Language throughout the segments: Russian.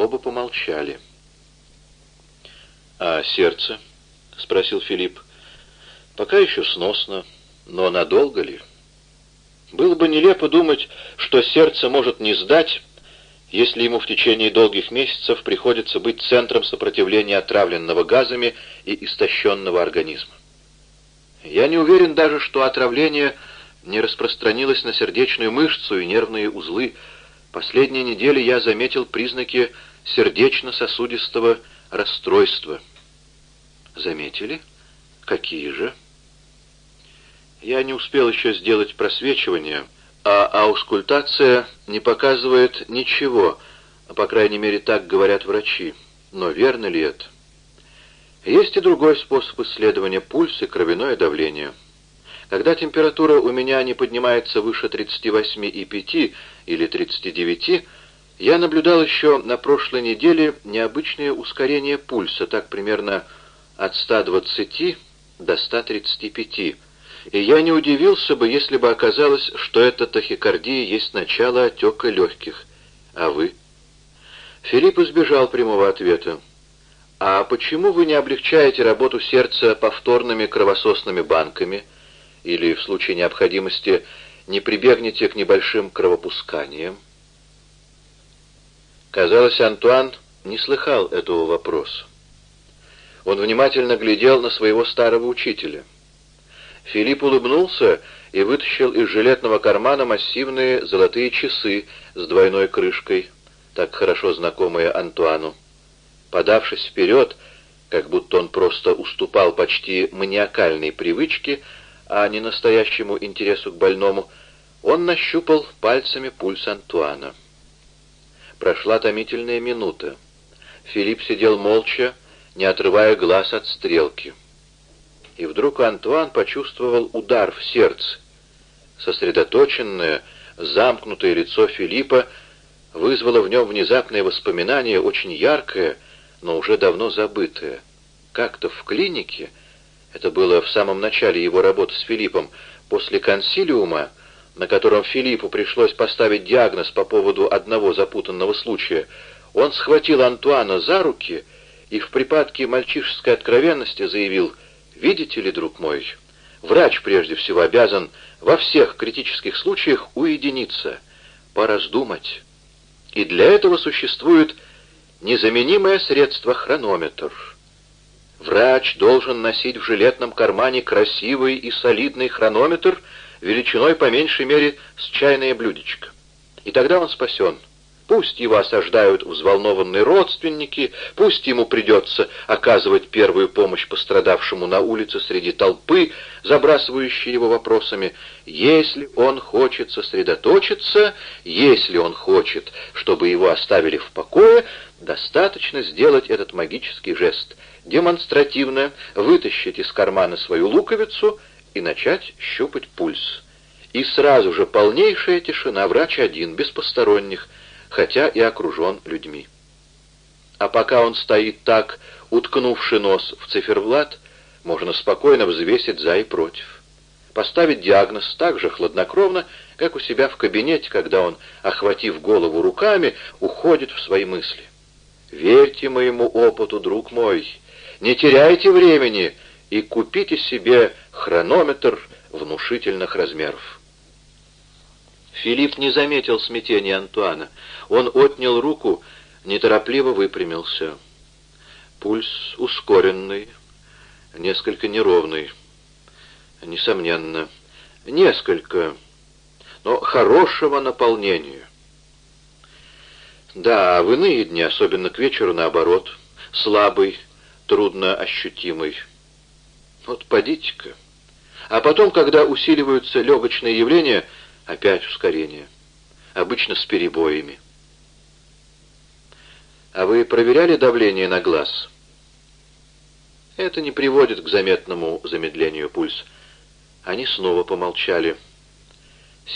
оба помолчали. «А сердце?» — спросил Филипп. «Пока еще сносно, но надолго ли?» Было бы нелепо думать, что сердце может не сдать, если ему в течение долгих месяцев приходится быть центром сопротивления отравленного газами и истощенного организма. Я не уверен даже, что отравление не распространилось на сердечную мышцу и нервные узлы. Последние недели я заметил признаки сердечно-сосудистого расстройства. Заметили? Какие же? Я не успел еще сделать просвечивание, а аускультация не показывает ничего, по крайней мере, так говорят врачи. Но верно ли это? Есть и другой способ исследования пульса и кровяное давление. Когда температура у меня не поднимается выше 38,5 или 39, я наблюдал еще на прошлой неделе необычное ускорение пульса, так примерно от 120 до 135, и я не удивился бы, если бы оказалось, что эта тахикардия есть начало отека легких. А вы? Филипп избежал прямого ответа. «А почему вы не облегчаете работу сердца повторными кровососными банками или, в случае необходимости, не прибегнете к небольшим кровопусканиям?» Казалось, Антуан не слыхал этого вопроса. Он внимательно глядел на своего старого учителя. Филипп улыбнулся и вытащил из жилетного кармана массивные золотые часы с двойной крышкой, так хорошо знакомые Антуану. Подавшись вперед, как будто он просто уступал почти маниакальной привычке, а не настоящему интересу к больному, он нащупал пальцами пульс Антуана. Прошла томительная минута. Филипп сидел молча, не отрывая глаз от стрелки. И вдруг Антуан почувствовал удар в сердце. Сосредоточенное, замкнутое лицо Филиппа вызвало в нем внезапное воспоминание, очень яркое, но уже давно забытое. Как-то в клинике, это было в самом начале его работы с Филиппом, после консилиума, на котором Филиппу пришлось поставить диагноз по поводу одного запутанного случая, он схватил Антуана за руки и в припадке мальчишеской откровенности заявил «Видите ли, друг мой, врач прежде всего обязан во всех критических случаях уединиться, пораздумать. И для этого существует Незаменимое средство — хронометр. Врач должен носить в жилетном кармане красивый и солидный хронометр величиной по меньшей мере с чайное блюдечко. И тогда он спасен. Пусть его осаждают взволнованные родственники, пусть ему придется оказывать первую помощь пострадавшему на улице среди толпы, забрасывающей его вопросами. Если он хочет сосредоточиться, если он хочет, чтобы его оставили в покое, достаточно сделать этот магический жест, демонстративно вытащить из кармана свою луковицу и начать щупать пульс. И сразу же полнейшая тишина, врач один, без посторонних, хотя и окружен людьми. А пока он стоит так, уткнувший нос в циферблат, можно спокойно взвесить за и против. Поставить диагноз так же хладнокровно, как у себя в кабинете, когда он, охватив голову руками, уходит в свои мысли. Верьте моему опыту, друг мой, не теряйте времени и купите себе хронометр внушительных размеров. Филипп не заметил смятения Антуана. Он отнял руку, неторопливо выпрямился. Пульс ускоренный, несколько неровный. Несомненно, несколько, но хорошего наполнения. Да, а в иные дни, особенно к вечеру, наоборот, слабый, трудно ощутимый. Вот подите-ка. А потом, когда усиливаются легочные явления, Опять ускорение. Обычно с перебоями. А вы проверяли давление на глаз? Это не приводит к заметному замедлению пульса. Они снова помолчали.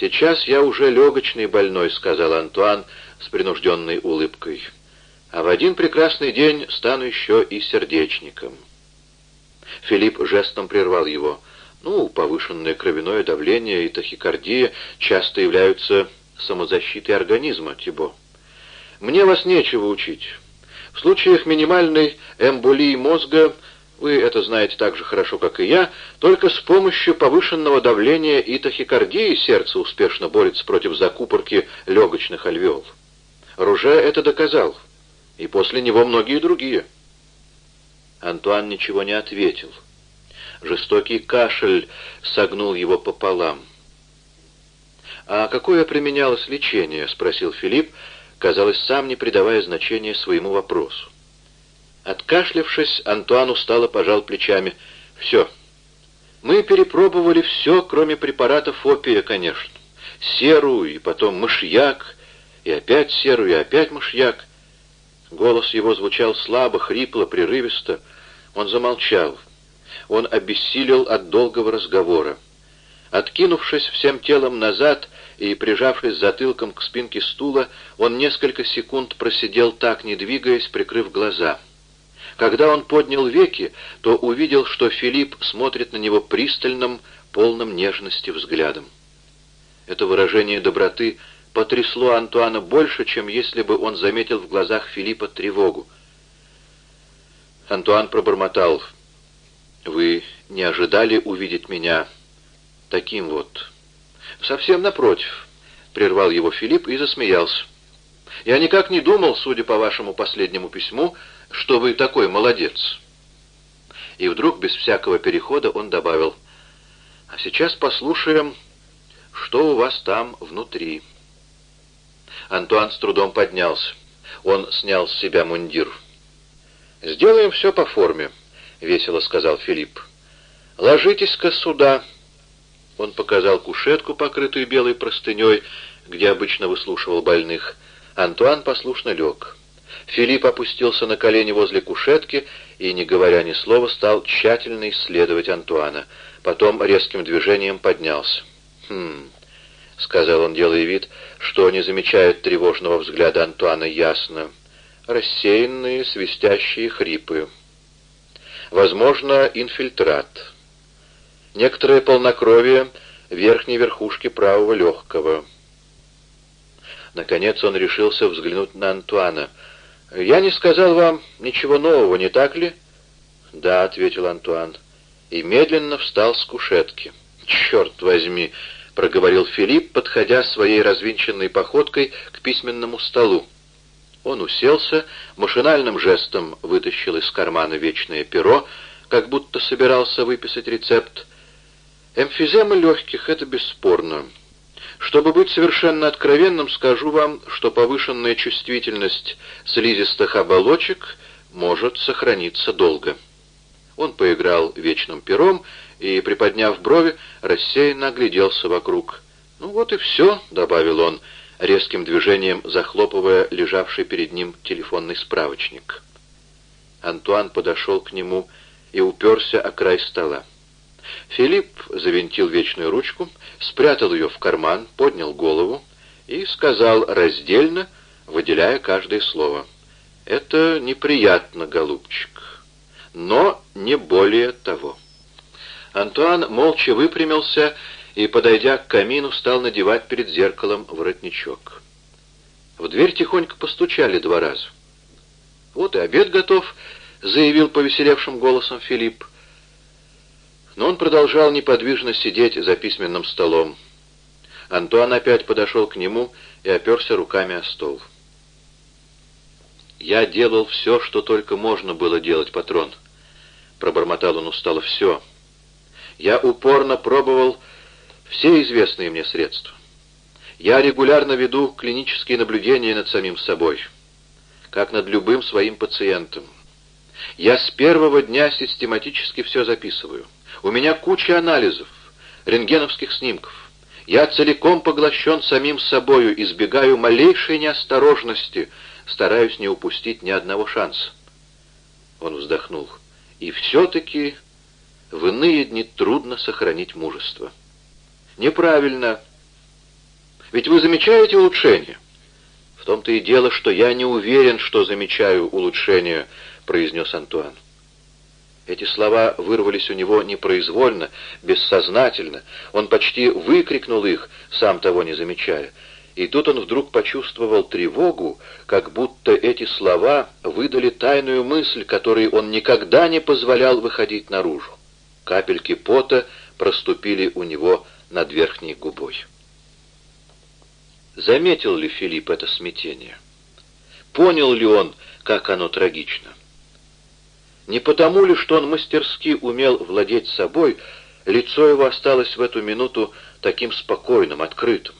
«Сейчас я уже легочный больной», — сказал Антуан с принужденной улыбкой. «А в один прекрасный день стану еще и сердечником». Филипп жестом прервал его — ну, повышенное кровяное давление и тахикардия часто являются самозащитой организма, Тибо. Мне вас нечего учить. В случаях минимальной эмболии мозга, вы это знаете так же хорошо, как и я, только с помощью повышенного давления и тахикардии сердце успешно борется против закупорки легочных альвеол. Руже это доказал, и после него многие другие. Антуан ничего не ответил. Жестокий кашель согнул его пополам. «А какое применялось лечение?» — спросил Филипп, казалось, сам не придавая значения своему вопросу. Откашлявшись, Антуан устало пожал плечами. «Все. Мы перепробовали все, кроме препаратов опия, конечно. Серу и потом мышьяк, и опять серу, и опять мышьяк». Голос его звучал слабо, хрипло, прерывисто. Он замолчал. Он обессилел от долгого разговора. Откинувшись всем телом назад и прижавшись затылком к спинке стула, он несколько секунд просидел так, не двигаясь, прикрыв глаза. Когда он поднял веки, то увидел, что Филипп смотрит на него пристальным, полным нежности взглядом. Это выражение доброты потрясло Антуана больше, чем если бы он заметил в глазах Филиппа тревогу. Антуан пробормотал. «Вы не ожидали увидеть меня таким вот?» «Совсем напротив», — прервал его Филипп и засмеялся. «Я никак не думал, судя по вашему последнему письму, что вы такой молодец». И вдруг, без всякого перехода, он добавил, «А сейчас послушаем, что у вас там внутри». Антуан с трудом поднялся. Он снял с себя мундир. «Сделаем все по форме», — весело сказал Филипп. «Ложитесь-ка сюда». Он показал кушетку, покрытую белой простыней, где обычно выслушивал больных. Антуан послушно лег. Филипп опустился на колени возле кушетки и, не говоря ни слова, стал тщательно исследовать Антуана. Потом резким движением поднялся. «Хм...» — сказал он, делая вид, что не замечает тревожного взгляда Антуана ясно рассеянные свистящие хрипы. Возможно, инфильтрат. Некоторое полнокровие верхней верхушки правого легкого. Наконец он решился взглянуть на Антуана. «Я не сказал вам ничего нового, не так ли?» «Да», — ответил Антуан, и медленно встал с кушетки. «Черт возьми!» — проговорил Филипп, подходя своей развинченной походкой к письменному столу. Он уселся, машинальным жестом вытащил из кармана вечное перо, как будто собирался выписать рецепт. Эмфиземы легких — это бесспорно. Чтобы быть совершенно откровенным, скажу вам, что повышенная чувствительность слизистых оболочек может сохраниться долго. Он поиграл вечным пером и, приподняв брови, рассеянно огляделся вокруг. «Ну вот и все», — добавил он, — резким движением захлопывая лежавший перед ним телефонный справочник. Антуан подошел к нему и уперся о край стола. Филипп завинтил вечную ручку, спрятал ее в карман, поднял голову и сказал раздельно, выделяя каждое слово. «Это неприятно, голубчик, но не более того». Антуан молча выпрямился и, подойдя к камину, стал надевать перед зеркалом воротничок. В дверь тихонько постучали два раза. «Вот и обед готов», — заявил повеселевшим голосом Филипп. Но он продолжал неподвижно сидеть за письменным столом. Антуан опять подошел к нему и оперся руками о стол. «Я делал все, что только можно было делать, патрон», — пробормотал он устало, — «все. Я упорно пробовал все известные мне средства. Я регулярно веду клинические наблюдения над самим собой, как над любым своим пациентом. Я с первого дня систематически все записываю. У меня куча анализов, рентгеновских снимков. Я целиком поглощен самим собою, избегаю малейшей неосторожности, стараюсь не упустить ни одного шанса. Он вздохнул. И все-таки в иные дни трудно сохранить мужество. Неправильно. Ведь вы замечаете улучшение? В том-то и дело, что я не уверен, что замечаю улучшение, произнес Антуан. Эти слова вырвались у него непроизвольно, бессознательно. Он почти выкрикнул их, сам того не замечая. И тут он вдруг почувствовал тревогу, как будто эти слова выдали тайную мысль, которой он никогда не позволял выходить наружу. Капельки пота проступили у него над верхней губой. Заметил ли Филипп это смятение? Понял ли он, как оно трагично? Не потому ли, что он мастерски умел владеть собой, лицо его осталось в эту минуту таким спокойным, открытым.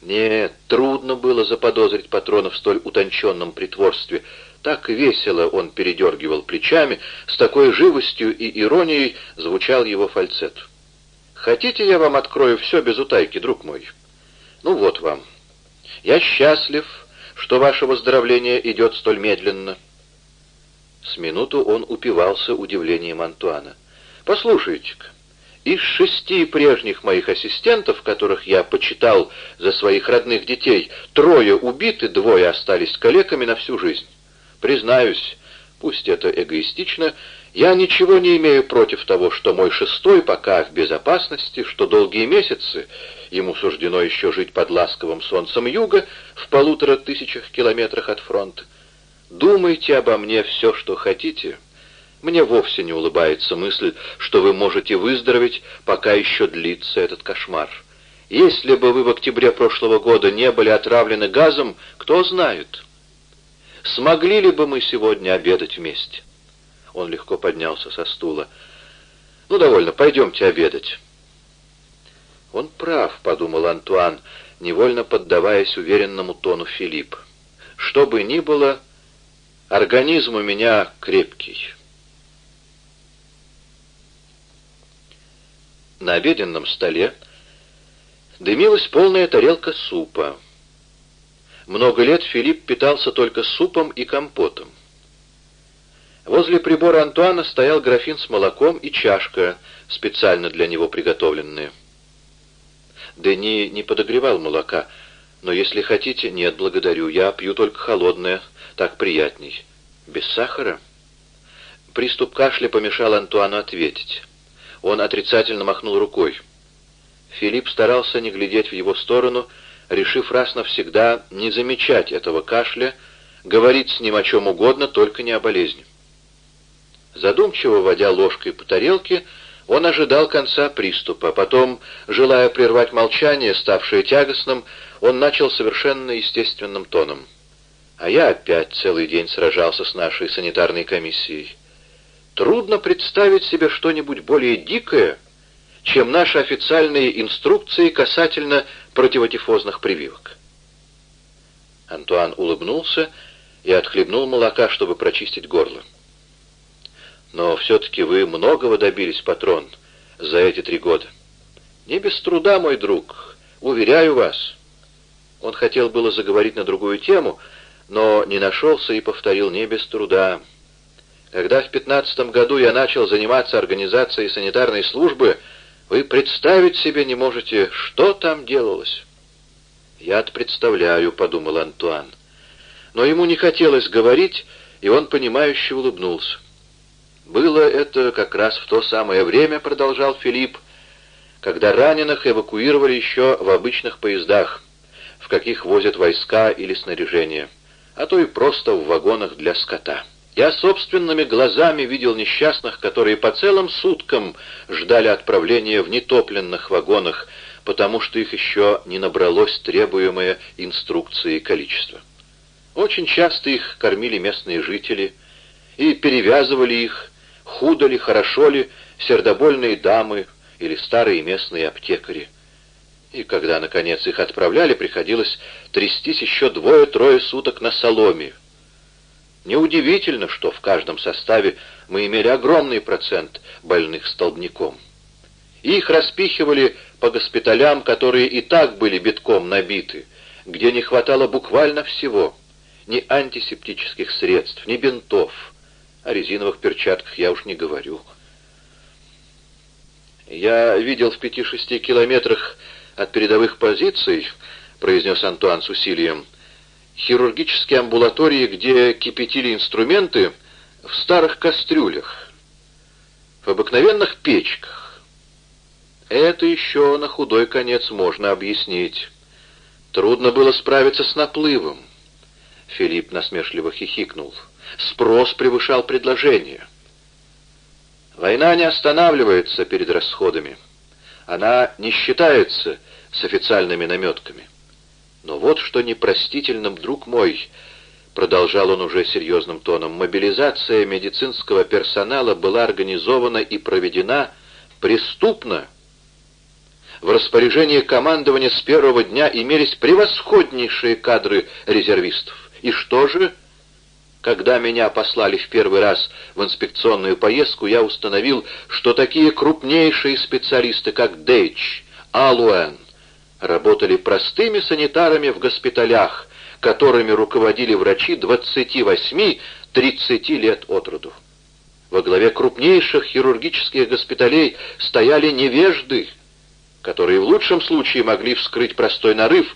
Нет, трудно было заподозрить патрона в столь утонченном притворстве. Так весело он передергивал плечами, с такой живостью и иронией звучал его фальцет. «Хотите, я вам открою все без утайки, друг мой? Ну вот вам. Я счастлив, что ваше выздоровление идет столь медленно». С минуту он упивался удивлением Антуана. «Послушайте-ка, из шести прежних моих ассистентов, которых я почитал за своих родных детей, трое убиты, двое остались калеками на всю жизнь. Признаюсь, пусть это эгоистично, я ничего не имею против того, что мой шестой пока в безопасности, что долгие месяцы ему суждено еще жить под ласковым солнцем юга в полутора тысячах километрах от фронта. Думайте обо мне все, что хотите, — мне вовсе не улыбается мысль, что вы можете выздороветь, пока еще длится этот кошмар. Если бы вы в октябре прошлого года не были отравлены газом, кто знает. Смогли ли бы мы сегодня обедать вместе? Он легко поднялся со стула. «Ну, довольно, пойдемте обедать». «Он прав», — подумал Антуан, невольно поддаваясь уверенному тону Филипп. «Что бы ни было, организм у меня крепкий». На обеденном столе дымилась полная тарелка супа. Много лет Филипп питался только супом и компотом. Возле прибора Антуана стоял графин с молоком и чашка, специально для него приготовленная. Дени не подогревал молока, но если хотите, нет, благодарю, я пью только холодное, так приятней. Без сахара? Приступ кашля помешал Антуану ответить. Он отрицательно махнул рукой. Филипп старался не глядеть в его сторону, решив раз навсегда не замечать этого кашля, говорить с ним о чем угодно, только не о болезни. Задумчиво водя ложкой по тарелке, он ожидал конца приступа. Потом, желая прервать молчание, ставшее тягостным, он начал совершенно естественным тоном. «А я опять целый день сражался с нашей санитарной комиссией. Трудно представить себе что-нибудь более дикое, чем наши официальные инструкции касательно противотифозных прививок. Антуан улыбнулся и отхлебнул молока, чтобы прочистить горло. «Но все-таки вы многого добились, патрон, за эти три года. Не без труда, мой друг, уверяю вас». Он хотел было заговорить на другую тему, но не нашелся и повторил «не без труда». Когда в пятнадцатом году я начал заниматься организацией санитарной службы, вы представить себе не можете, что там делалось. «Я-то представляю», — подумал Антуан. Но ему не хотелось говорить, и он, понимающе улыбнулся. «Было это как раз в то самое время», — продолжал Филипп, «когда раненых эвакуировали еще в обычных поездах, в каких возят войска или снаряжение, а то и просто в вагонах для скота». Я собственными глазами видел несчастных, которые по целым суткам ждали отправления в нетопленных вагонах, потому что их еще не набралось требуемое инструкции количество. Очень часто их кормили местные жители и перевязывали их, худо ли, хорошо ли, сердобольные дамы или старые местные аптекари. И когда, наконец, их отправляли, приходилось трястись еще двое-трое суток на соломе, Неудивительно, что в каждом составе мы имели огромный процент больных столбняком. Их распихивали по госпиталям, которые и так были битком набиты, где не хватало буквально всего. Ни антисептических средств, ни бинтов. О резиновых перчатках я уж не говорю. «Я видел в пяти-шести километрах от передовых позиций», — произнес Антуан с усилием, — хирургические амбулатории, где кипятили инструменты, в старых кастрюлях, в обыкновенных печках. Это еще на худой конец можно объяснить. Трудно было справиться с наплывом. Филипп насмешливо хихикнул. Спрос превышал предложение. Война не останавливается перед расходами. Она не считается с официальными наметками. Но вот что непростительным, друг мой, продолжал он уже серьезным тоном, мобилизация медицинского персонала была организована и проведена преступно. В распоряжении командования с первого дня имелись превосходнейшие кадры резервистов. И что же? Когда меня послали в первый раз в инспекционную поездку, я установил, что такие крупнейшие специалисты, как Дейч, Алуэн, работали простыми санитарами в госпиталях, которыми руководили врачи 28-30 лет от роду. Во главе крупнейших хирургических госпиталей стояли невежды, которые в лучшем случае могли вскрыть простой нарыв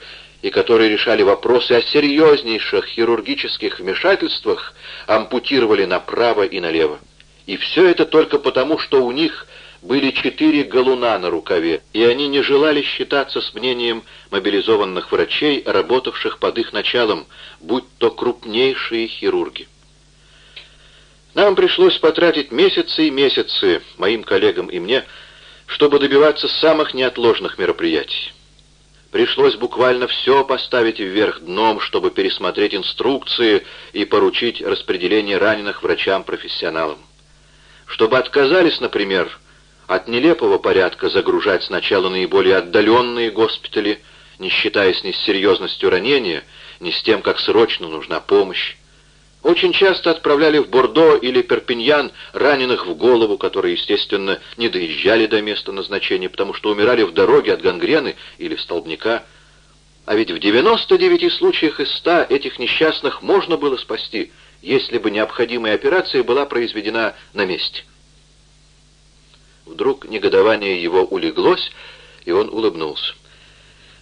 и которые решали вопросы о серьезнейших хирургических вмешательствах, ампутировали направо и налево. И все это только потому, что у них были четыре галуна на рукаве, и они не желали считаться с мнением мобилизованных врачей, работавших под их началом, будь то крупнейшие хирурги. Нам пришлось потратить месяцы и месяцы, моим коллегам и мне, чтобы добиваться самых неотложных мероприятий. Пришлось буквально все поставить вверх дном, чтобы пересмотреть инструкции и поручить распределение раненых врачам-профессионалам. Чтобы отказались, например, от нелепого порядка загружать сначала наиболее отдаленные госпитали, не считаясь ни с серьезностью ранения, ни с тем, как срочно нужна помощь. Очень часто отправляли в Бордо или Перпиньян раненых в голову, которые, естественно, не доезжали до места назначения, потому что умирали в дороге от гангрены или столбняка. А ведь в 99 случаях из 100 этих несчастных можно было спасти, если бы необходимая операция была произведена на месте. Вдруг негодование его улеглось, и он улыбнулся.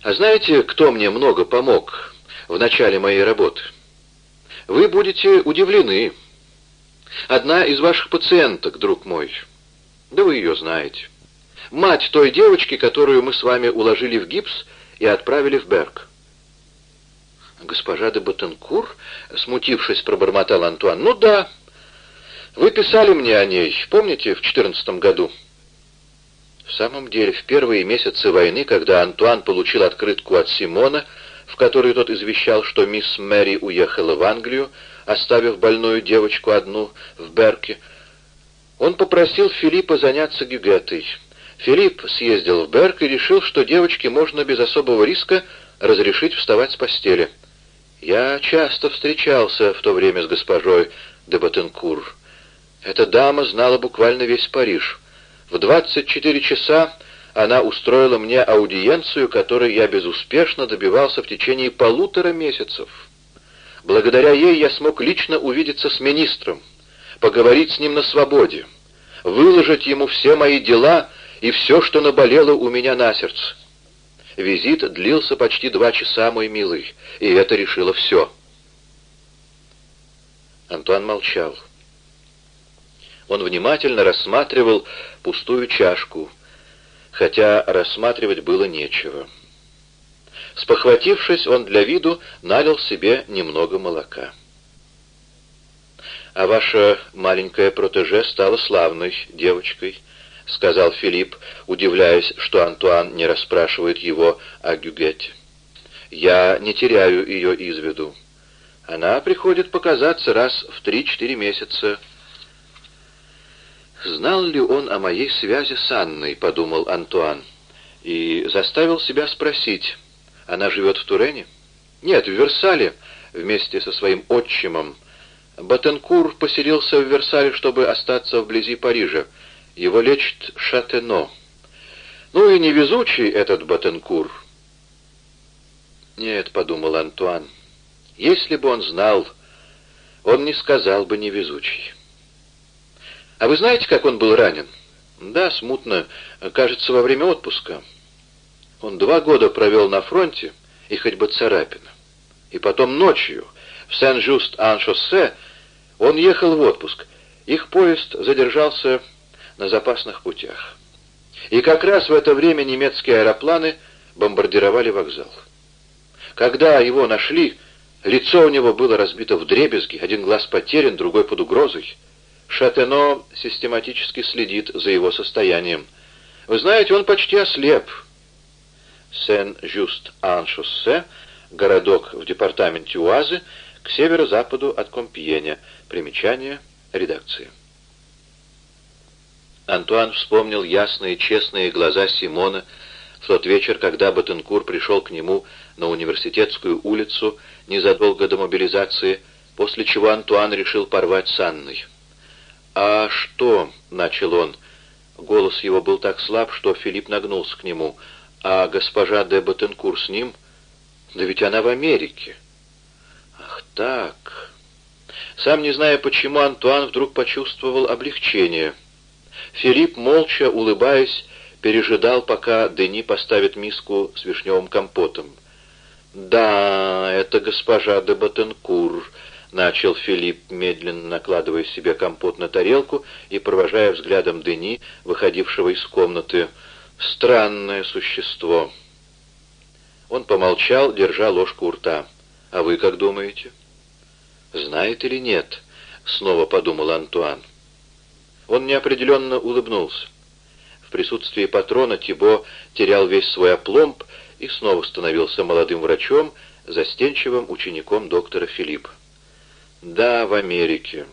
«А знаете, кто мне много помог в начале моей работы?» Вы будете удивлены. Одна из ваших пациенток, друг мой, да вы ее знаете. Мать той девочки, которую мы с вами уложили в гипс и отправили в Берг. Госпожа де Батенкур, смутившись, пробормотал Антуан. Ну да, вы писали мне о ней, помните, в четырнадцатом году? В самом деле, в первые месяцы войны, когда Антуан получил открытку от Симона, в которой тот извещал, что мисс Мэри уехала в Англию, оставив больную девочку одну в Берке, он попросил Филиппа заняться Гюгетой. Филипп съездил в Берк и решил, что девочке можно без особого риска разрешить вставать с постели. Я часто встречался в то время с госпожой де Батенкур. Эта дама знала буквально весь Париж. В 24 часа она устроила мне аудиенцию, которой я безуспешно добивался в течение полутора месяцев. Благодаря ей я смог лично увидеться с министром, поговорить с ним на свободе, выложить ему все мои дела и все, что наболело у меня на сердце. Визит длился почти два часа, мой милый, и это решило все. Антуан молчал. Он внимательно рассматривал пустую чашку, хотя рассматривать было нечего. Спохватившись, он для виду налил себе немного молока. «А ваша маленькая протеже стала славной девочкой», — сказал Филипп, удивляясь, что Антуан не расспрашивает его о Гюгете. «Я не теряю ее из виду. Она приходит показаться раз в три-четыре месяца». «Знал ли он о моей связи с Анной?» — подумал Антуан. И заставил себя спросить. «Она живет в Турене?» «Нет, в Версале, вместе со своим отчимом. Батенкур поселился в Версале, чтобы остаться вблизи Парижа. Его лечит Шатено. Ну и невезучий этот Батенкур». «Нет», — подумал Антуан, — «если бы он знал, он не сказал бы невезучий». А вы знаете, как он был ранен? Да, смутно. Кажется, во время отпуска. Он два года провел на фронте, и хоть бы царапина. И потом ночью в Сен-Жуст-Ан-Шоссе он ехал в отпуск. Их поезд задержался на запасных путях. И как раз в это время немецкие аэропланы бомбардировали вокзал. Когда его нашли, лицо у него было разбито в дребезги, один глаз потерян, другой под угрозой. Шатено систематически следит за его состоянием. Вы знаете, он почти ослеп. Сен-Жюст-Ан-Шоссе, городок в департаменте Уазы, к северо-западу от Компьеня. Примечание редакции. Антуан вспомнил ясные, честные глаза Симона в тот вечер, когда Батенкур пришел к нему на университетскую улицу незадолго до мобилизации, после чего Антуан решил порвать с Анной. «А что?» — начал он. Голос его был так слаб, что Филипп нагнулся к нему. «А госпожа де Батенкур с ним? Да ведь она в Америке». «Ах так...» Сам не зная почему, Антуан вдруг почувствовал облегчение. Филипп, молча, улыбаясь, пережидал, пока Дени поставит миску с вишневым компотом. «Да, это госпожа де Батенкур», — начал Филипп, медленно накладывая себе компот на тарелку и провожая взглядом Дени, выходившего из комнаты. «Странное существо». Он помолчал, держа ложку у рта. «А вы как думаете?» «Знает или нет?» — снова подумал Антуан. Он неопределенно улыбнулся. В присутствии патрона Тибо терял весь свой опломб и снова становился молодым врачом, застенчивым учеником доктора Филиппа. «Да, в Америке.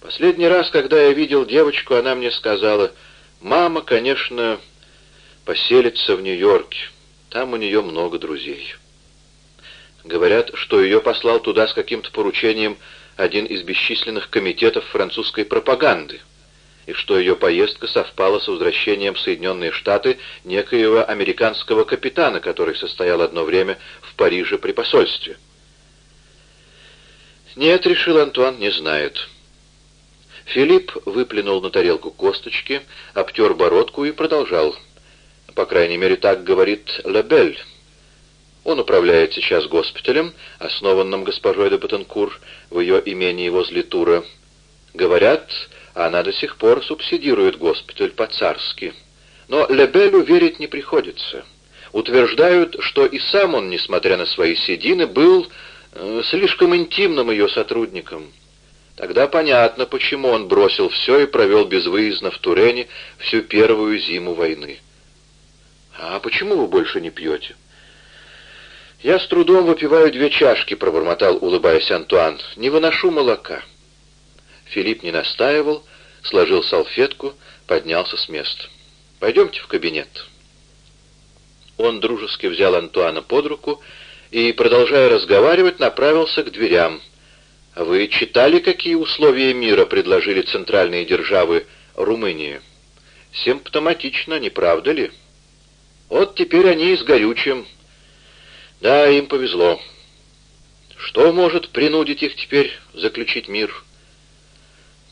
Последний раз, когда я видел девочку, она мне сказала, «Мама, конечно, поселится в Нью-Йорке. Там у нее много друзей». Говорят, что ее послал туда с каким-то поручением один из бесчисленных комитетов французской пропаганды, и что ее поездка совпала с возвращением в Соединенные Штаты некоего американского капитана, который состоял одно время в Париже при посольстве. «Нет», — решил Антуан, — «не знает». Филипп выплюнул на тарелку косточки, обтер бородку и продолжал. «По крайней мере, так говорит Лебель». Он управляет сейчас госпиталем, основанным госпожой де Батенкур в ее имении возле Тура. Говорят, она до сих пор субсидирует госпиталь по-царски. Но Лебелю верить не приходится. Утверждают, что и сам он, несмотря на свои седины, был слишком интимным ее сотрудником. Тогда понятно, почему он бросил все и провел безвыездно в Турене всю первую зиму войны. «А почему вы больше не пьете?» «Я с трудом выпиваю две чашки», — пробормотал, улыбаясь Антуан. «Не выношу молока». Филипп не настаивал, сложил салфетку, поднялся с места. «Пойдемте в кабинет». Он дружески взял Антуана под руку и, продолжая разговаривать, направился к дверям. «Вы читали, какие условия мира предложили центральные державы Румынии?» «Симптоматично, не правда ли?» «Вот теперь они с горючим да, им повезло. Что может принудить их теперь заключить мир?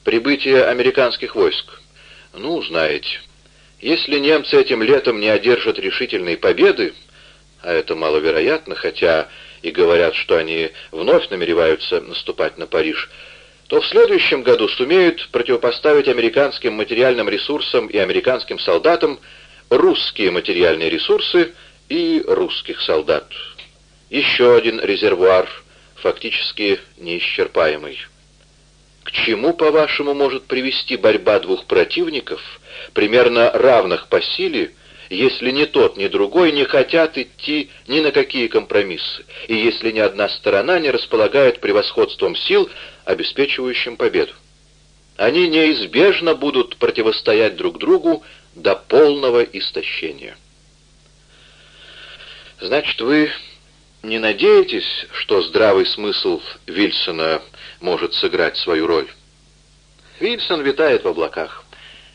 Прибытие американских войск. Ну, знаете, если немцы этим летом не одержат решительной победы, а это маловероятно, хотя и говорят, что они вновь намереваются наступать на Париж, то в следующем году сумеют противопоставить американским материальным ресурсам и американским солдатам русские материальные ресурсы и русских солдат. Еще один резервуар, фактически неисчерпаемый. К чему, по-вашему, может привести борьба двух противников, примерно равных по силе, если ни тот, ни другой не хотят идти ни на какие компромиссы, и если ни одна сторона не располагает превосходством сил, обеспечивающим победу? Они неизбежно будут противостоять друг другу до полного истощения. Значит, вы не надеетесь, что здравый смысл Вильсона может сыграть свою роль? Вильсон витает в облаках.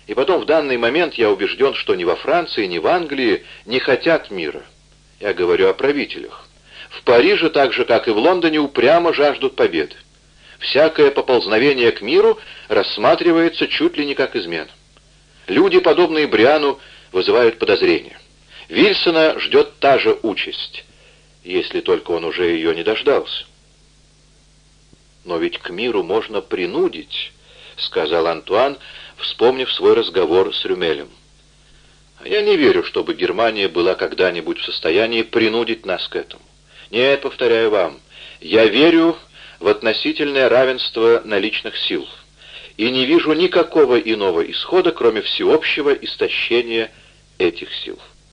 И потом, в данный момент я убежден, что ни во Франции, ни в Англии не хотят мира. Я говорю о правителях. В Париже, так же, как и в Лондоне, упрямо жаждут победы. Всякое поползновение к миру рассматривается чуть ли не как измена. Люди, подобные Бриану, вызывают подозрения. Вильсона ждет та же участь если только он уже ее не дождался. «Но ведь к миру можно принудить», — сказал Антуан, вспомнив свой разговор с Рюмелем. «А я не верю, чтобы Германия была когда-нибудь в состоянии принудить нас к этому. Нет, повторяю вам, я верю в относительное равенство наличных сил и не вижу никакого иного исхода, кроме всеобщего истощения этих сил.